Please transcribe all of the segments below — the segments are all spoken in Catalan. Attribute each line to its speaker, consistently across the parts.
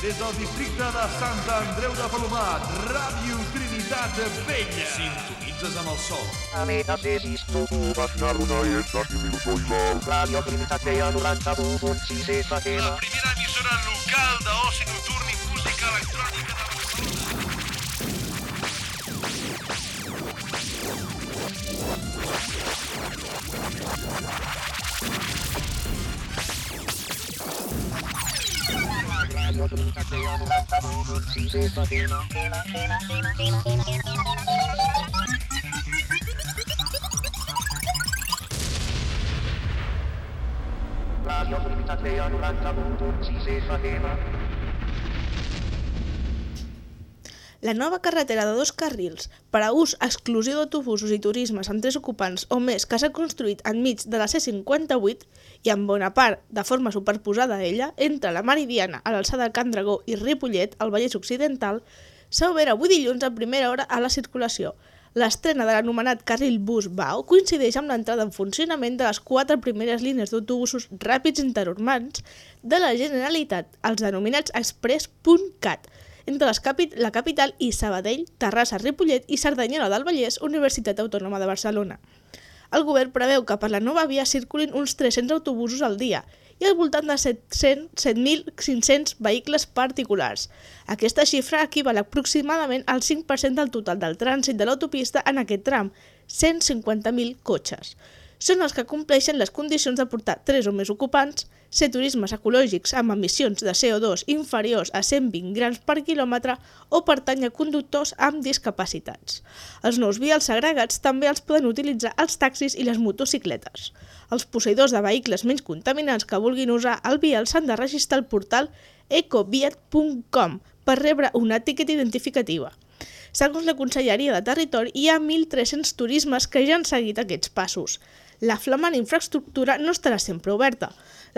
Speaker 1: Des del districte de Sant Andreu de Palomat, Ràdio Trinitat Vella. Sintonitzes amb el sol.
Speaker 2: Radio Trinitat Vella 91.6 FM.
Speaker 1: La primera emissora local d'oci nocturn i música electrònica de
Speaker 2: Radio Trinitat Radio Trinitat Vella 91.6 FM.
Speaker 3: La nova carretera de dos carrils per a ús exclusiu d'autobusos i turismes amb tres ocupants o més que s'ha construït enmig de la C58 i en bona part de forma superposada a ella, entre la Meridiana a l'alçada de Can Dragó i Ripollet, al Vallès Occidental, s'ha obert avui dilluns a primera hora a la circulació. L'estrena de l'anomenat carril bus BAU coincideix amb l'entrada en funcionament de les quatre primeres línies d'autobusos ràpids interurbans de la Generalitat, els denominats Express.cat, entre les capi la capital i Sabadell, Terrassa, Ripollet i Cerdanyola del Vallès, Universitat Autònoma de Barcelona. El govern preveu que per la nova via circulin uns 300 autobusos al dia i al voltant de 700 7.500 vehicles particulars. Aquesta xifra equival aproximadament al 5% del total del trànsit de l'autopista en aquest tram, 150.000 cotxes. Són els que compleixen les condicions de portar 3 o més ocupants, ser turismes ecològics amb emissions de CO2 inferiors a 120 grams per quilòmetre o pertany a conductors amb discapacitats. Els nous vials segregats també els poden utilitzar els taxis i les motocicletes. Els posseïdors de vehicles menys contaminants que vulguin usar el vial s'han de registrar al portal ecoviat.com per rebre una etiqueta identificativa. Segons la Conselleria de Territori, hi ha 1.300 turismes que ja han seguit aquests passos. La flamant infraestructura no estarà sempre oberta.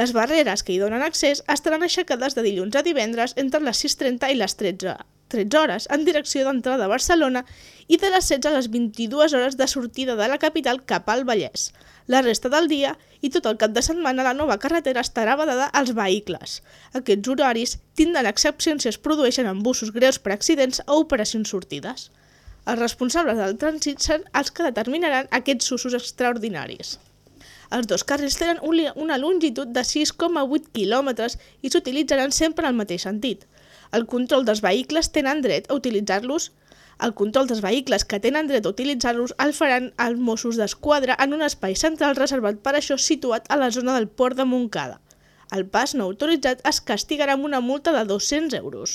Speaker 3: Les barreres que hi donen accés estaran aixecades de dilluns a divendres entre les 6.30 i les 13, 13 hores en direcció d'entrada a Barcelona i de les 16 a les 22 hores de sortida de la capital cap al Vallès. La resta del dia i tot el cap de setmana la nova carretera estarà vedada als vehicles. Aquests horaris tindran excepcions si es produeixen embussos greus per accidents o operacions sortides. Els responsables del trànsit seran els que determinaran aquests usos extraordinaris. Els dos carrils tenen una longitud de 6,8 quilòmetres i s'utilitzaran sempre el mateix sentit. El control dels vehicles tenen dret a utilitzar-los el control dels vehicles que tenen dret a utilitzar-los el faran els Mossos d'Esquadra en un espai central reservat per això situat a la zona del port de Montcada. El pas no autoritzat es castigarà amb una multa de 200 euros.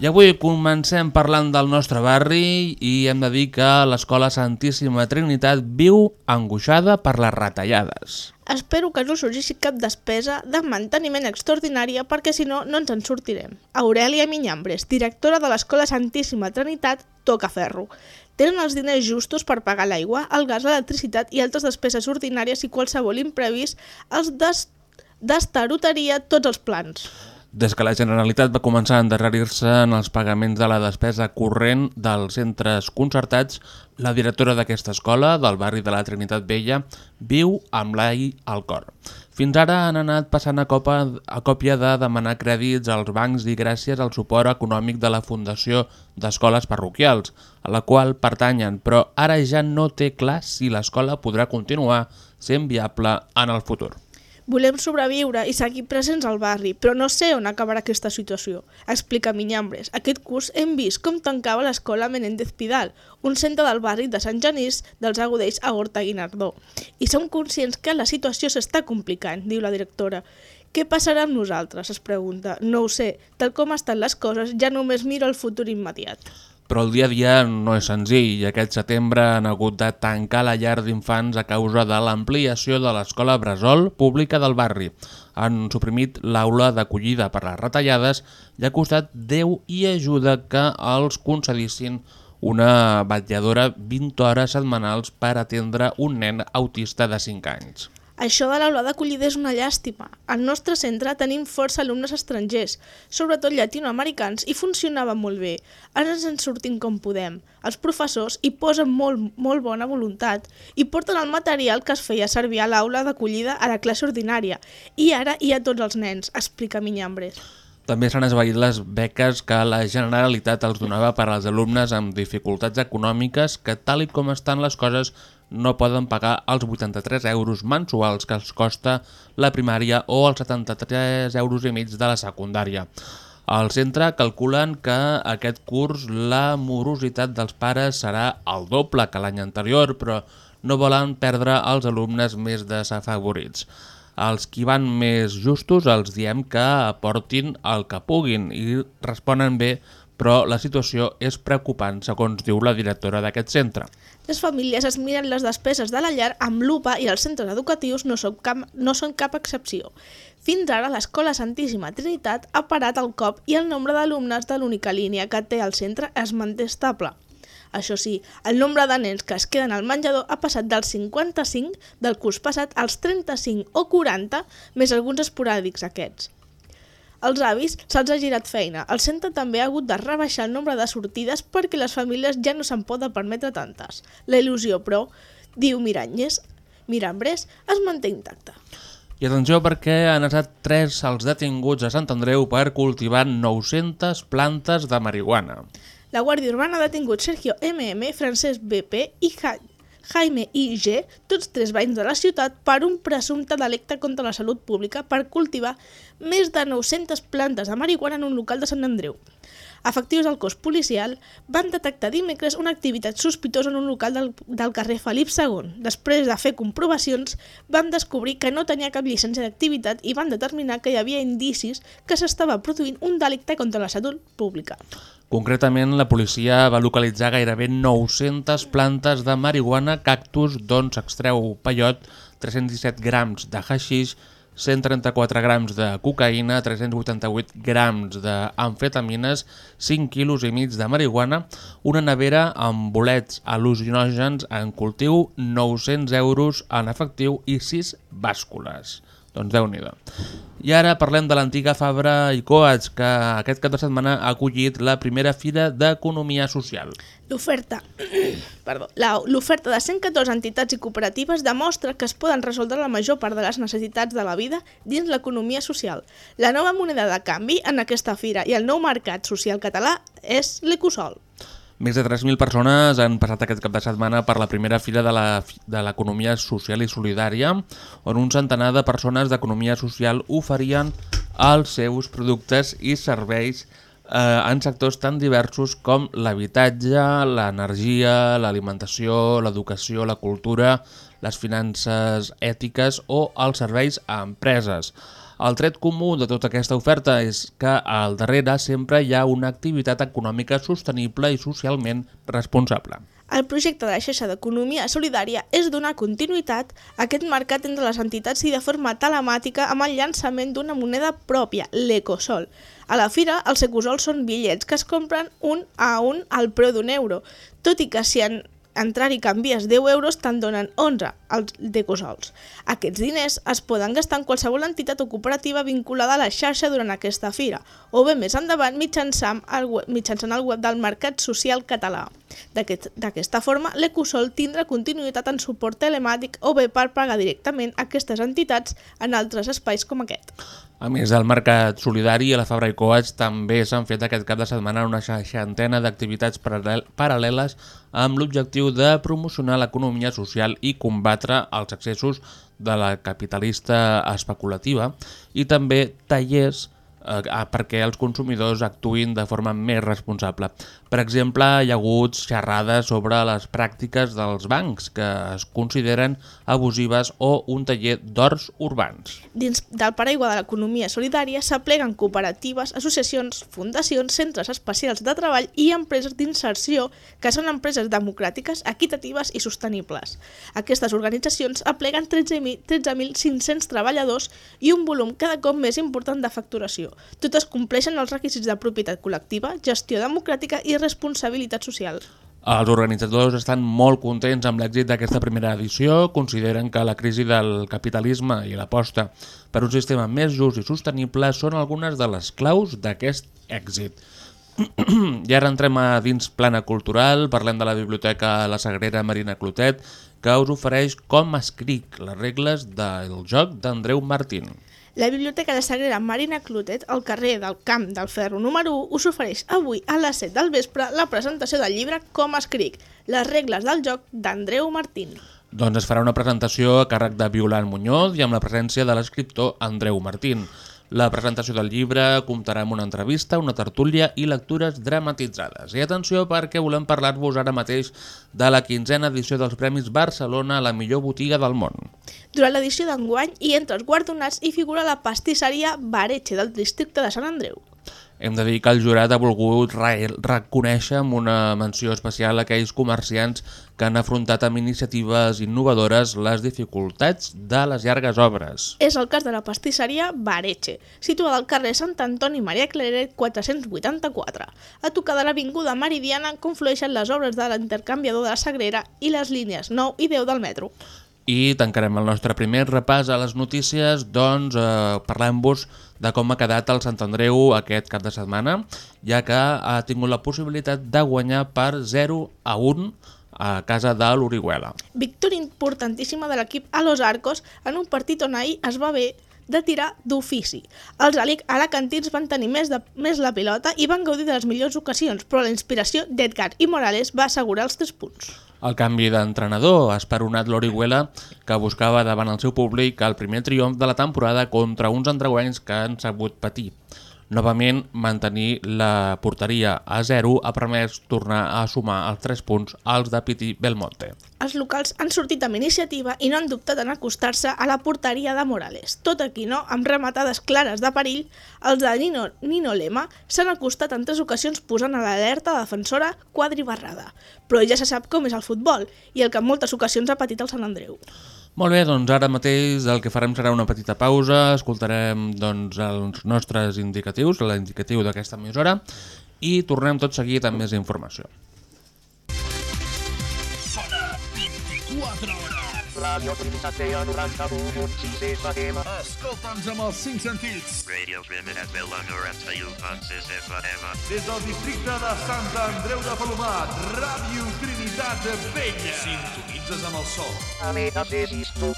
Speaker 4: I avui comencem parlant del nostre barri i hem de dir que l'Escola Santíssima Trinitat viu angoixada per les retallades.
Speaker 3: Espero que no sorgeixi cap despesa de manteniment extraordinària perquè si no, no ens en sortirem. Aurelia Minyambres, directora de l'Escola Santíssima Trinitat, toca ferro. Tenen els diners justos per pagar l'aigua, el gas, l'electricitat i altres despeses ordinàries i qualsevol imprevist els des destarotaria tots els plans.
Speaker 4: Des que la Generalitat va començar a endarrerir-se en els pagaments de la despesa corrent dels centres concertats, la directora d'aquesta escola, del barri de la Trinitat Vella, viu amb l'ai al cor. Fins ara han anat passant a, copa, a còpia de demanar crèdits als bancs i gràcies al suport econòmic de la Fundació d'Escoles Parroquials, a la qual pertanyen, però ara ja no té clar si l'escola podrà continuar sent viable en el futur.
Speaker 3: Volem sobreviure i seguir presents al barri, però no sé on acabarà aquesta situació. Explica Minyambres. Aquest curs hem vist com tancava l'escola Menéndez Pidal, un centre del barri de Sant Genís dels Agudells a Horta Guinardó. I som conscients que la situació s'està complicant, diu la directora. Què passarà amb nosaltres? es pregunta. No ho sé. Tal com estan les coses, ja només miro el futur immediat.
Speaker 4: Però el dia a dia no és senzill i aquest setembre han hagut de tancar la llar d'infants a causa de l'ampliació de l'escola Bressol pública del barri. Han suprimit l'aula d'acollida per les retallades i ha costat Déu i ajuda que els concedissin una vetlladora 20 hores setmanals per atendre un nen autista de 5 anys.
Speaker 3: Això de l'aula d'acollida és una llàstima. Al nostre centre tenim força alumnes estrangers, sobretot llatinoamericans, i funcionava molt bé. Ara ens en sortim com podem. Els professors hi posen molt, molt bona voluntat i porten el material que es feia servir a l'aula d'acollida a la classe ordinària. I ara hi ha tots els nens, explica Minyambres.
Speaker 4: També s'han esvaït les beques que la Generalitat els donava per als alumnes amb dificultats econòmiques que, tal i com estan les coses, no poden pagar els 83 euros mensuals que els costa la primària o els 73 euros i mig de la secundària. Al centre calculen que aquest curs la morositat dels pares serà el doble que l'any anterior, però no volen perdre els alumnes més desafavorits. Els qui van més justos els diem que aportin el que puguin i responen bé, però la situació és preocupant, segons diu la directora d'aquest centre.
Speaker 3: Les famílies es miren les despeses de la llar amb lupa i els centres educatius no són cap, no són cap excepció. Fins ara, l'Escola Santíssima Trinitat ha parat el cop i el nombre d'alumnes de l'única línia que té el centre es manté estable. Això sí, el nombre de nens que es queden al menjador ha passat dels 55 del curs passat als 35 o 40, més alguns esporàdics aquests. Als avis se'ls ha girat feina. El centre també ha hagut de rebaixar el nombre de sortides perquè les famílies ja no se'n poden permetre tantes. La il·lusió, però, diu Miranyes, Mirambres, es manté intacta.
Speaker 4: I atenció perquè han estat tres els detinguts a Sant Andreu per cultivar 900 plantes de marihuana.
Speaker 3: La Guàrdia Urbana ha detingut Sergio MM, Francesc BP i Ja- Jaime I.G., tots tres veïns de la ciutat, per un presumpte delicte contra la salut pública per cultivar més de 900 plantes de marihuana en un local de Sant Andreu. Efectius del cos policial van detectar dimecres una activitat sospitosa en un local del, del carrer Felip II. Després de fer comprovacions, van descobrir que no tenia cap llicència d'activitat i van determinar que hi havia indicis que s'estava produint un delicte contra la salut pública.
Speaker 4: Concretament, la policia va localitzar gairebé 900 plantes de marihuana, cactus, d'on s'extreu peiot, 317 grams de haixix, 134 grams de cocaïna, 388 grams d'amfetamines, 5 quilos i mig de marihuana, una nevera amb bolets al·lucinògens en cultiu, 900 euros en efectiu i 6 bàscules. Doncs déu nhi I ara parlem de l'antiga Fabra i Coats, que aquest cap de setmana ha acollit la primera fira d'Economia Social.
Speaker 3: L'oferta l'oferta de 114 entitats i cooperatives demostra que es poden resoldre la major part de les necessitats de la vida dins l'economia social. La nova moneda de canvi en aquesta fira i el nou mercat social català és l'Ecosol.
Speaker 4: Més de 3.000 persones han passat aquest cap de setmana per la primera fira de la- de l'economia social i solidària, on un centenar de persones d'economia social oferien els seus productes i serveis eh, en sectors tan diversos com l'habitatge, l'energia, l'alimentació, l'educació, la cultura, les finances ètiques o els serveis a empreses. El tret comú de tota aquesta oferta és que al darrere sempre hi ha una activitat econòmica sostenible i socialment responsable.
Speaker 3: El projecte de la xarxa d'economia solidària és donar continuïtat a aquest mercat entre les entitats i de forma telemàtica amb el llançament d'una moneda pròpia, l'Ecosol. A la fira, els Ecosols són bitllets que es compren un a un al preu d'un euro, tot i que si en entrar-hi canvies 10 euros te'n donen 11 els d'Ecosols. Aquests diners es poden gastar en qualsevol entitat o cooperativa vinculada a la xarxa durant aquesta fira, o bé més endavant mitjançant el web, mitjançant el web del Mercat Social Català. D'aquest- D'aquesta forma, l'Ecosol tindrà continuïtat en suport telemàtic o bé per pagar directament aquestes entitats en altres espais com aquest.
Speaker 4: A més del Mercat Solidari, a la Fabra i Coats també s'han fet aquest cap de setmana una seixantena d'activitats paral·lel- paral·leles amb l'objectiu de promocionar l'economia social i combatre els excessos de la capitalista especulativa i també tallers eh, perquè els consumidors actuïn de forma més responsable. Per exemple, hi ha hagut xerrades sobre les pràctiques dels bancs que es consideren abusives o un taller d'horts urbans.
Speaker 3: Dins del paraigua de l'economia solidària s'apleguen cooperatives, associacions, fundacions, centres especials de treball i empreses d'inserció que són empreses democràtiques, equitatives i sostenibles. Aquestes organitzacions apleguen 13.000 13.500 treballadors i un volum cada cop més important de facturació. Totes compleixen els requisits de propietat col·lectiva, gestió democràtica i responsabilitat social.
Speaker 4: Els organitzadors estan molt contents amb l'èxit d'aquesta primera edició, consideren que la crisi del capitalisme i l'aposta per un sistema més just i sostenible són algunes de les claus d'aquest èxit. I ara entrem a dins plana cultural, parlem de la Biblioteca La Sagrera Marina Clotet, que us ofereix com escric les regles del joc d'Andreu Martín.
Speaker 3: La Biblioteca de Sagrera Marina Clotet, al carrer del Camp del Ferro número 1, us ofereix avui a les 7 del vespre la presentació del llibre Com escric, les regles del joc d'Andreu Martín.
Speaker 4: Doncs es farà una presentació a càrrec de Violant Muñoz i amb la presència de l'escriptor Andreu Martín. La presentació del llibre comptarà amb una entrevista, una tertúlia i lectures dramatitzades. I atenció perquè volem parlar-vos ara mateix de la quinzena edició dels Premis Barcelona a la millor botiga del món.
Speaker 3: Durant l'edició d'enguany i entre els guardonats hi figura la pastisseria Baretxe del districte de Sant Andreu.
Speaker 4: Hem de dir que el jurat ha volgut re reconèixer amb una menció especial a aquells comerciants que han afrontat amb iniciatives innovadores les dificultats de les llargues obres.
Speaker 3: És el cas de la pastisseria Baretxe, situada al carrer Sant Antoni Maria Claret 484. A tocar de l'Avinguda Meridiana conflueixen les obres de l'intercanviador de la Sagrera i les línies 9 i 10 del metro.
Speaker 4: I tancarem el nostre primer repàs a les notícies, doncs, eh, parlant-vos de com ha quedat el Sant Andreu aquest cap de setmana, ja que ha tingut la possibilitat de guanyar per 0 a 1 a casa de l'Orihuela.
Speaker 3: Victòria importantíssima de l'equip a Los Arcos en un partit on ahir es va haver de tirar d'ofici. Els alic alacantins van tenir més, de, més la pilota i van gaudir de les millors ocasions, però la inspiració d'Edgar i Morales va assegurar els 3 punts.
Speaker 4: El canvi d'entrenador ha esperonat l'Orihuela, que buscava davant el seu públic el primer triomf de la temporada contra uns andreuencs que han sabut patir. Novament, mantenir la porteria a 0 ha permès tornar a sumar els 3 punts als de Piti Belmonte.
Speaker 3: Els locals han sortit amb iniciativa i no han dubtat en acostar-se a la porteria de Morales. Tot aquí no, amb rematades clares de perill, els de Nino, Nino Lema s'han acostat en tres ocasions posant a l'alerta defensora quadribarrada. Però ja se sap com és el futbol i el que en moltes ocasions ha patit el Sant Andreu.
Speaker 4: Molt bé, doncs ara mateix el que farem serà una petita pausa, escoltarem doncs, els nostres indicatius, l'indicatiu d'aquesta emissora, i tornem tot seguit amb més informació.
Speaker 2: Radio Trinitat Vella 91.6 FM.
Speaker 1: Escolta'ns amb els 5 sentits.
Speaker 5: Radio Trinidad Vella 91.6 FM.
Speaker 1: Des del districte de Sant Andreu de Palomat, Ràdio Trinitat Vella. Sintonitzes amb el sol.
Speaker 2: Ametasis tu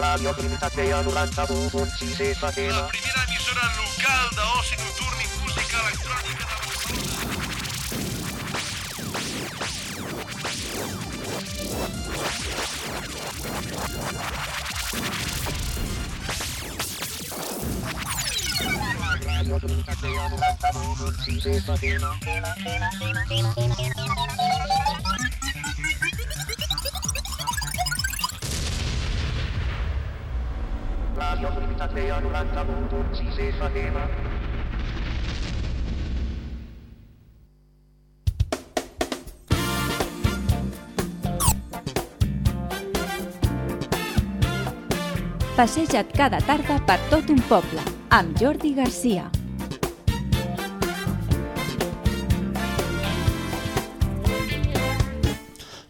Speaker 2: Radio Trinitat Vella 91.6 FM.
Speaker 1: La primera emissora local d'oci nocturn i música electrònica de
Speaker 2: Radio Trinitat Vella 91.6
Speaker 6: Passeja't cada tarda per tot un poble, amb Jordi Garcia.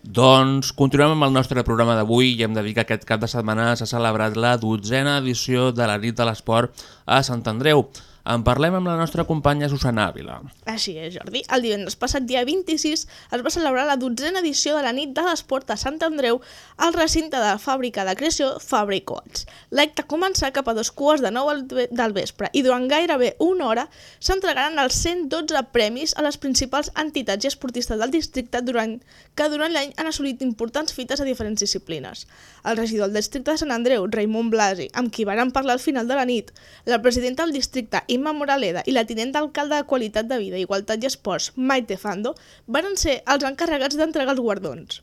Speaker 4: Doncs continuem amb el nostre programa d'avui i hem de dir que aquest cap de setmana s'ha celebrat la dotzena edició de la nit de l'esport a Sant Andreu. En parlem amb la nostra companya Susana Ávila.
Speaker 3: Així és, Jordi. El divendres passat, dia 26, es va celebrar la dotzena edició de la nit de l'esport a Sant Andreu al recinte de la fàbrica de creació Fabricots. L'acte començà cap a dos quarts de nou del vespre i durant gairebé una hora s'entregaran els 112 premis a les principals entitats i esportistes del districte durant, que durant l'any han assolit importants fites a diferents disciplines. El regidor del districte de Sant Andreu, Raimon Blasi, amb qui varen parlar al final de la nit, la presidenta del districte, Imma Moraleda, i la tinent d'alcalde de Qualitat de Vida, Igualtat i Esports, Maite Fando, varen ser els encarregats d'entregar els guardons.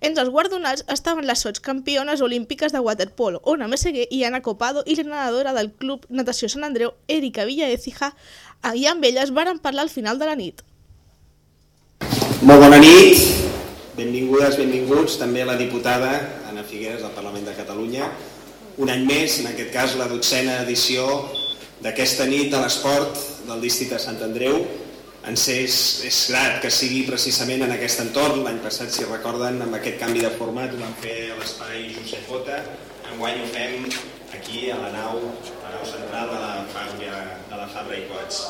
Speaker 3: Entre els guardonats estaven les sots campiones olímpiques de waterpolo, Ona Meseguer i Ana Copado, i la nedadora del Club Natació Sant Andreu, Erika Villaécija, i amb elles varen parlar al final de la nit.
Speaker 7: Molt bona nit, benvingudes, benvinguts també la diputada Anna Figueres del Parlament de Catalunya. Un any més, en aquest cas la dotzena edició d'aquesta nit a l'esport del districte de Sant Andreu. Ens és, és grat que sigui precisament en aquest entorn. L'any passat, si recorden, amb aquest canvi de format ho vam fer a l'espai Josep Bota. Enguany ho fem aquí a la nau, a la nau central de la Fàbrica de la Fabra i Cots.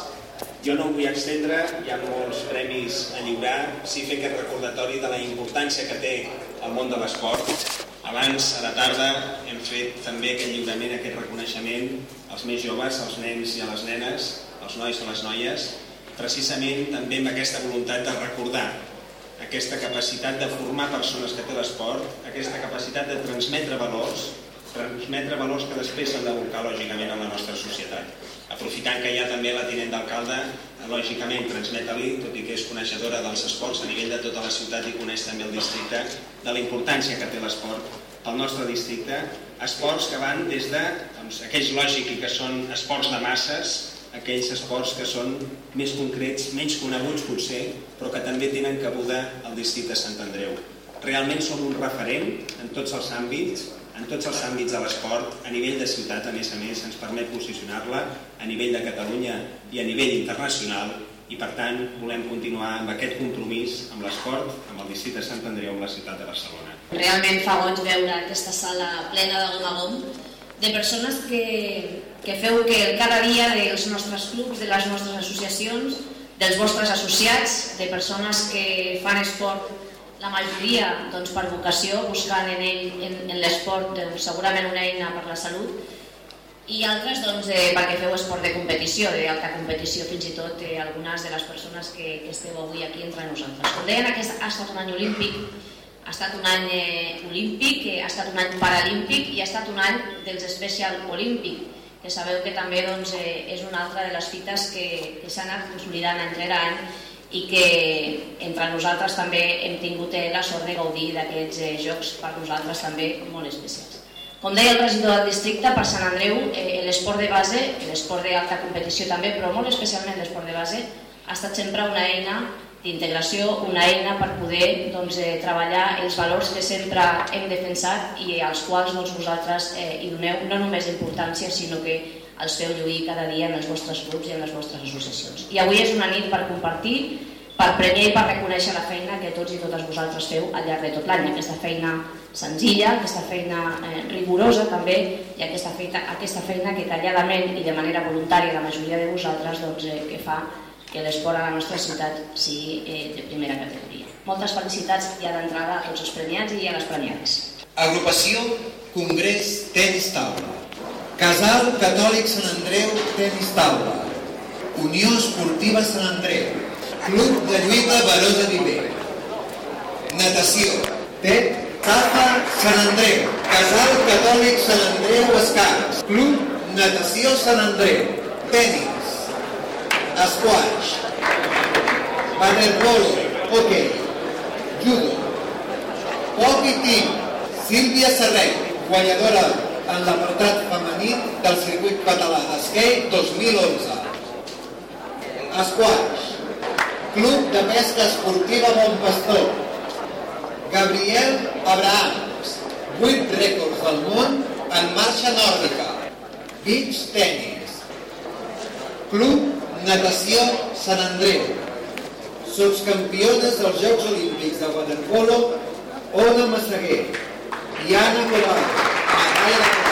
Speaker 7: Jo no em vull extendre, hi ha molts premis a lliurar, sí fer aquest recordatori de la importància que té el món de l'esport. Abans, a la tarda, hem fet també aquest lliurament, aquest reconeixement als més joves, als nens i a les nenes, als nois i a les noies, precisament també amb aquesta voluntat de recordar aquesta capacitat de formar persones que té l'esport, aquesta capacitat de transmetre valors, transmetre valors que després s'han d'abocar lògicament a la nostra societat. Aprofitant que hi ha també la tinent d'alcalde, lògicament transmeta-li, tot i que és coneixedora dels esports a nivell de tota la ciutat i coneix també el districte, de la importància que té l'esport pel nostre districte, esports que van des de doncs, aquells lògic i que són esports de masses, aquells esports que són més concrets, menys coneguts potser, però que també tenen cabuda al districte de Sant Andreu. Realment som un referent en tots els àmbits, en tots els àmbits de l'esport, a nivell de ciutat, a més a més, ens permet posicionar-la a nivell de Catalunya i a nivell internacional, i per tant volem continuar amb aquest compromís amb l'esport, amb el districte de Sant Andreu, amb la ciutat de Barcelona.
Speaker 8: Realment fa goig veure aquesta sala plena de gom a gom de persones que, que feu que cada dia dels nostres clubs, de les nostres associacions, dels vostres associats, de persones que fan esport, la majoria doncs, per vocació, buscant en ell, en, en l'esport, doncs, segurament una eina per la salut, i altres doncs, eh, perquè feu esport de competició, d'alta competició, fins i tot eh, algunes de les persones que, que esteu avui aquí entre nosaltres. Com deien, aquest ha estat un any olímpic, ha estat un any eh, olímpic, eh, ha estat un any paralímpic i ha estat un any dels Special Olímpic, que sabeu que també doncs, eh, és una altra de les fites que, que s'ha anat consolidant any rere any i que entre nosaltres també hem tingut eh, la sort de gaudir d'aquests eh, jocs per nosaltres també molt especials. Com deia el regidor del districte, per Sant Andreu, eh, l'esport de base, l'esport d'alta competició també, però molt especialment l'esport de base, ha estat sempre una eina d'integració, una eina per poder doncs, eh, treballar els valors que sempre hem defensat i als quals doncs, vosaltres eh, hi doneu no només importància, sinó que els feu lluir cada dia en els vostres grups i en les vostres associacions. I avui és una nit per compartir, per premiar i per reconèixer la feina que tots i totes vosaltres feu al llarg de tot l'any. Aquesta feina senzilla, aquesta feina eh, rigorosa també i aquesta feina, aquesta feina que calladament i de manera voluntària la majoria de vosaltres doncs, eh, que fa que l'esport a la nostra ciutat sigui eh, de primera categoria. Moltes felicitats ja d'entrada a tots els premiats i a les premiades.
Speaker 9: Agrupació Congrés Tenis Taula. Casal Catòlic Sant Andreu Tenis Taula. Unió Esportiva Sant Andreu. Club de lluita Baró de Viver. Natació. TET Cafa Sant Andreu. Casal Catòlic Sant Andreu Escacs. Club Natació Sant Andreu. Tenis. Squash. Waterpolo. Hockey. Judo. Hockey Team. Sílvia Serret, guanyadora en l'apartat femení del circuit català d'esquei 2011. Squash. Club de Pesca Esportiva Montpastor. Gabriel Abrahams. 8 rècords del món en marxa nòrdica. Beach Tennis. Club Natació Sant Andreu. Subcampiones dels Jocs Olímpics de waterpolo, Ona Massaguer. Diana Colau. Medalla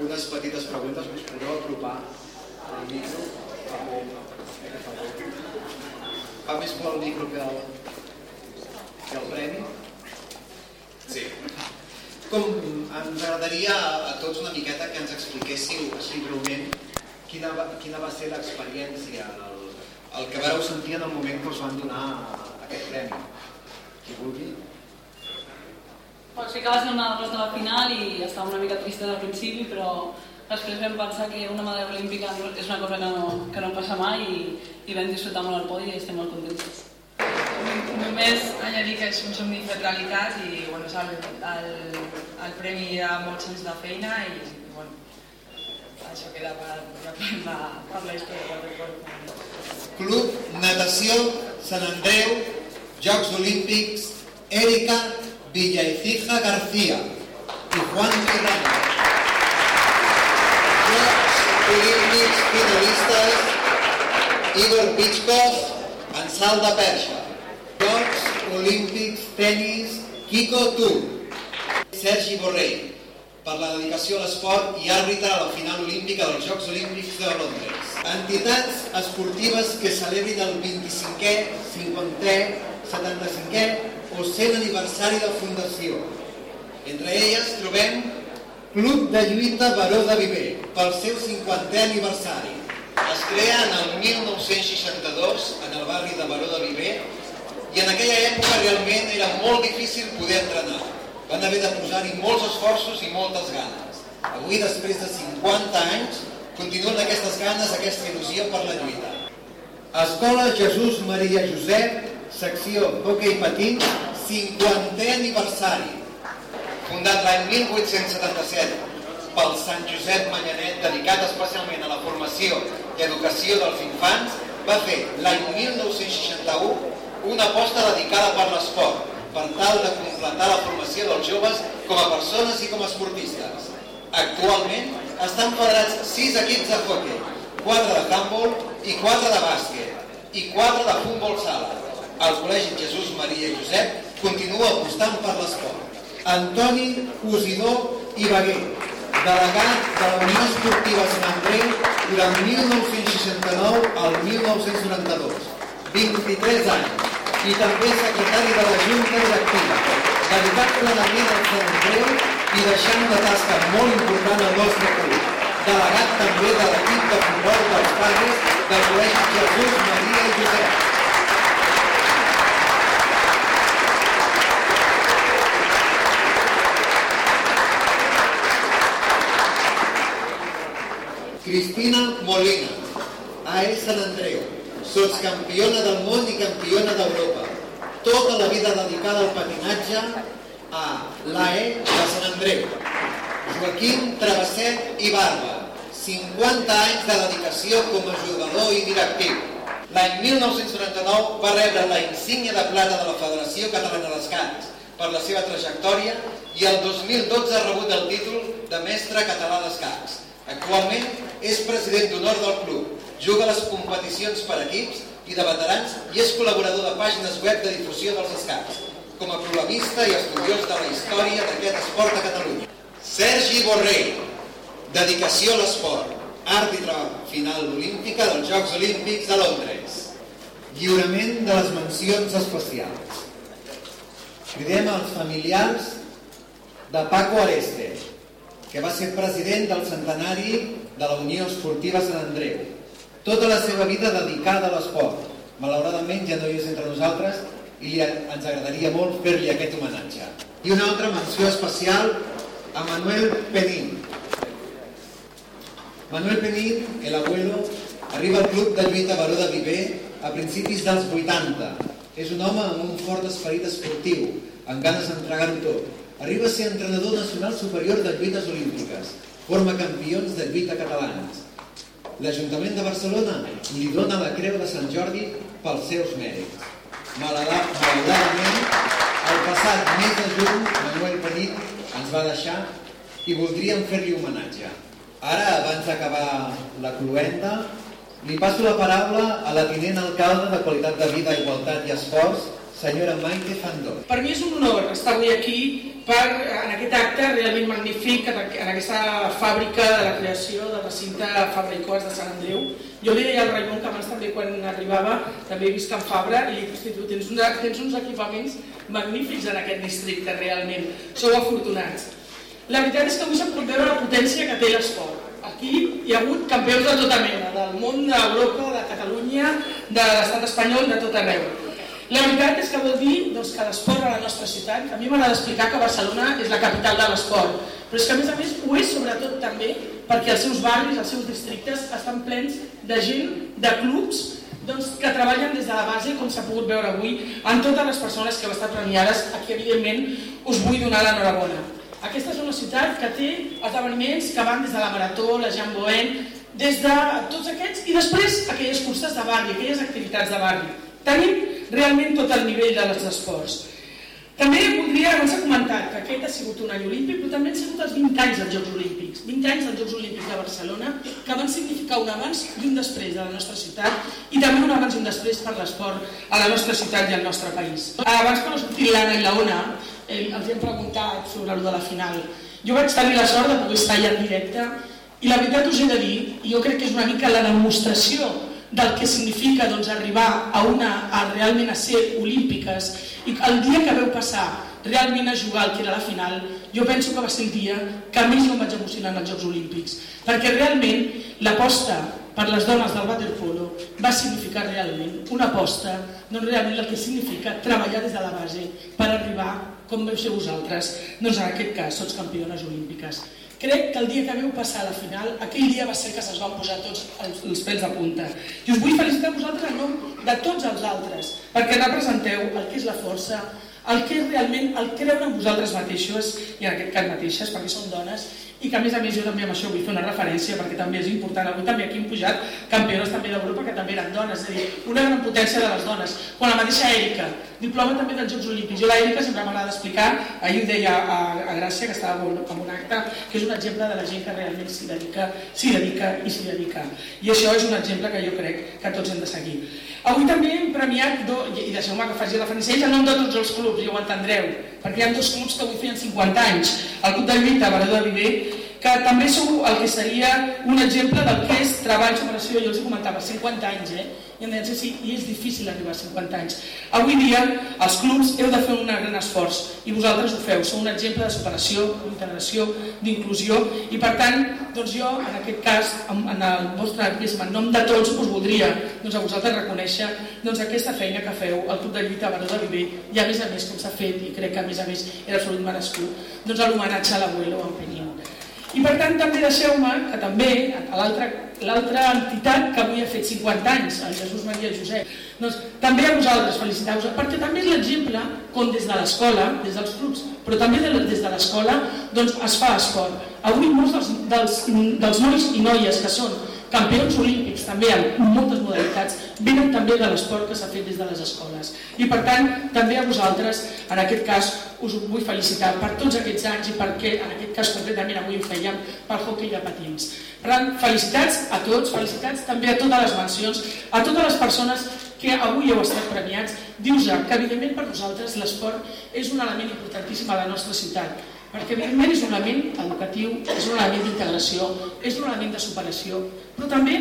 Speaker 9: de unes petites preguntes, us podeu apropar al micro. Fa por. Eh, que fa por. Fa més por el micro que el, que el premi. Sí. Com ens agradaria a tots una miqueta que ens expliquéssiu així breument quina va, quina va ser l'experiència, el, el que vareu sentir en el moment que us van donar aquest premi. Qui vulgui.
Speaker 10: Bueno, sí que va ser una derrota a la final i estava una mica trista al principi, però després vam pensar que una medalla olímpica no- és una cosa que no, que no passa mai i, i vam disfrutar molt el podi i estem molt contents.
Speaker 11: Només añadir que és un somni fet realitat i bueno, és el, el, el premi hi ha molts anys de feina i bueno, això queda per, per, la, per la història del record.
Speaker 9: Club Natació Sant Andreu, Jocs Olímpics, Erika Villaicija García i Juan Miranda. Olímpics finalistes, Igor Pichkov en salt de perxa. Jocs Olímpics tenis, Kiko Tu. Sergi Borrell, per la dedicació a l'esport i àrbitre a la final olímpica dels Jocs Olímpics de Londres. Entitats esportives que celebrin el 25è, 50è, 75è o 100 aniversari de fundació. Entre elles trobem Club de Lluita Baró de Viver, pel seu 50è aniversari. Es crea en el 1962 en el barri de Baró de Viver i en aquella època realment era molt difícil poder entrenar. Van haver de posar-hi molts esforços i moltes ganes. Avui, després de 50 anys, continuen aquestes ganes, aquesta il·lusió per la lluita. Escola Jesús Maria Josep, secció hoquei patins, 50è aniversari. Fundat l'any 1877 pel Sant Josep Manyanet, dedicat especialment a la formació i educació dels infants, va fer l'any 1961 una aposta dedicada per l'esport, per tal de completar la formació dels joves com a persones i com a esportistes. Actualment estan federats 6 equips de hockey, 4 de handball i 4 de bàsquet i 4 de futbol sala. El Col·legi Jesús Maria i Josep continua apostant per l'esport. Antoni Cosidor i Baguer, delegat de la Unió Esportiva Sant Andreu durant 1969 al 1992, 23 anys, i també secretari de la Junta Directiva, dedicat plenament al Sant Andreu i deixant una tasca molt important al nostre club. Delegat també de l'equip de futbol dels pares del Col·legi Jesús Maria i Josep. Cristina Molina, AE Sant Andreu, sotscampiona del món i campiona d'Europa. Tota la vida dedicada al patinatge a l'AE de Sant Andreu. Joaquim Travesset i Barba, 50 anys de dedicació com a jugador i directiu. L'any 1999 va rebre la insígnia de plata de la Federació Catalana d'Escacs per la seva trajectòria i el 2012 ha rebut el títol de mestre català d'escacs. Actualment és president d'honor del club, juga a les competicions per equips i de veterans i és col·laborador de pàgines web de difusió dels escacs, com a problemista i estudiós de la història d'aquest esport a Catalunya. Sergi Borrell, dedicació a l'esport, àrbitre final olímpica dels Jocs Olímpics de Londres. Lliurament de les mencions especials. Cridem als familiars de Paco Areste, que va ser president del centenari de la Unió Esportiva Sant Andreu. Tota la seva vida dedicada a l'esport. Malauradament ja no hi és entre nosaltres i ens agradaria molt fer-li aquest homenatge. I una altra menció especial a Manuel Penín. Manuel Penín, el abuelo, arriba al club de lluita Baró de Viver a principis dels 80. És un home amb un fort esperit esportiu, amb ganes d'entregar-ho tot. Arriba a ser entrenador nacional superior de lluites olímpiques. Forma campions de lluita catalans. L'Ajuntament de Barcelona li dona la Creu de Sant Jordi pels seus mèrits. Malauradament, el passat mes de juny, Manuel Petit ens va deixar i voldríem fer-li homenatge. Ara, abans d'acabar la cluenda, li passo la paraula a la tinent alcalde de Qualitat de Vida, Igualtat i Esports, senyora Maite Fandor.
Speaker 11: Per mi és un honor
Speaker 12: estar avui aquí per, en aquest acte realment magnífic, en, en aquesta fàbrica de la creació del recinte Fabra i Coats de Sant Andreu. Jo li deia al Raimon que abans també quan arribava també he vist Can Fabra i li he dit, tens, uns, tens uns equipaments magnífics en aquest districte realment, sou afortunats. La veritat és que avui s'ha pogut veure la potència que té l'esport. Aquí hi ha hagut campions de tota mena, del món, d'Europa, de Catalunya, de l'estat espanyol, de tot arreu. La veritat és que vol dir doncs, que l'esport a la nostra ciutat, a mi m'agrada explicar que Barcelona és la capital de l'esport, però és que a més a més ho és sobretot també perquè els seus barris, els seus districtes estan plens de gent, de clubs, doncs, que treballen des de la base, com s'ha pogut veure avui, en totes les persones que heu estat premiades, a qui evidentment us vull donar l'enhorabona. Aquesta és una ciutat que té esdeveniments que van des de la Marató, la Jean Boen, des de tots aquests, i després aquelles curses de barri, aquelles activitats de barri. Tenim realment tot el nivell dels esports. També voldria, abans comentat que aquest ha sigut un any olímpic, però també han sigut els 20 anys dels Jocs Olímpics. 20 anys dels Jocs Olímpics de Barcelona, que van significar un abans i un després de la nostra ciutat i també un abans i un després per l'esport a la nostra ciutat i al nostre país. Abans que no sortir l'Anna i la Ona, eh, els hem preguntat sobre el de la final. Jo vaig tenir la sort de poder estar allà en directe i la veritat us he de dir, jo crec que és una mica la demostració del que significa doncs, arribar a, una, a realment a ser olímpiques i el dia que veu passar realment a jugar el que era la final, jo penso que va ser el dia que més em vaig emocionar en els Jocs Olímpics, perquè realment l'aposta per les dones del waterpolo va significar realment una aposta, doncs realment el que significa treballar des de la base per arribar, com veu ser vosaltres, doncs en aquest cas, sots campiones olímpiques. Crec que el dia que veu passar la final, aquell dia va ser que se'ls van posar tots els, els pèls de punta. I us vull felicitar a vosaltres en nom de tots els altres, perquè representeu el que és la força, el que és realment el creure en vosaltres mateixos, i en aquest cas mateixes, perquè són dones, i que a més a més jo també amb això vull fer una referència perquè també és important, avui també aquí hem pujat campiones també d'Europa que també eren dones, és a dir, una gran potència de les dones, quan la mateixa Èrica, diploma també dels Jocs Olímpics, jo l'Èrica sempre m'agrada explicar, ahir ho deia a, a Gràcia que estava en un acte, que és un exemple de la gent que realment s'hi dedica, s'hi dedica i s'hi dedica, i això és un exemple que jo crec que tots hem de seguir. Avui també hem premiat, do, i deixeu-me que faci referència ells, en nom de tots els clubs, i ho entendreu, perquè hi ha dos clubs que avui feien 50 anys, el Club de Lluita, Baró de Viver, que també sou el que seria un exemple del que és treball, superació, jo els comentava, 50 anys, eh? I em deien, sí, sí, i és difícil arribar a 50 anys. Avui dia, els clubs heu de fer un gran esforç, i vosaltres ho feu, sou un exemple de superació, d'integració, d'inclusió, i per tant, doncs jo, en aquest cas, en el vostre activisme, en nom de tots, us voldria doncs, a vosaltres reconèixer doncs, aquesta feina que feu al Club de Lluita Baró de Viver, i a més a més, com s'ha fet, i crec que a més a més era absolut merescut, doncs l'homenatge a l'abuelo en Penyeu. I per tant també deixeu-me que també l'altra entitat que avui ha fet 50 anys, el Jesús Maria Josep, doncs també a vosaltres felicitar-vos, perquè també és l'exemple com des de l'escola, des dels clubs, però també des de l'escola doncs es fa esport. Avui molts dels, dels, dels nois i noies que són campions olímpics també en moltes modalitats venen també de l'esport que s'ha fet des de les escoles. I per tant també a vosaltres en aquest cas us vull felicitar per tots aquests anys i perquè en aquest cas concretament avui ho fèiem pel hockey de patins. Per tant felicitats a tots felicitats també a totes les mencions a totes les persones que avui heu estat premiats, dius que evidentment per nosaltres l'esport és un element importantíssim a la nostra ciutat perquè evidentment és un element educatiu, és un element d'integració, és un element de superació, però també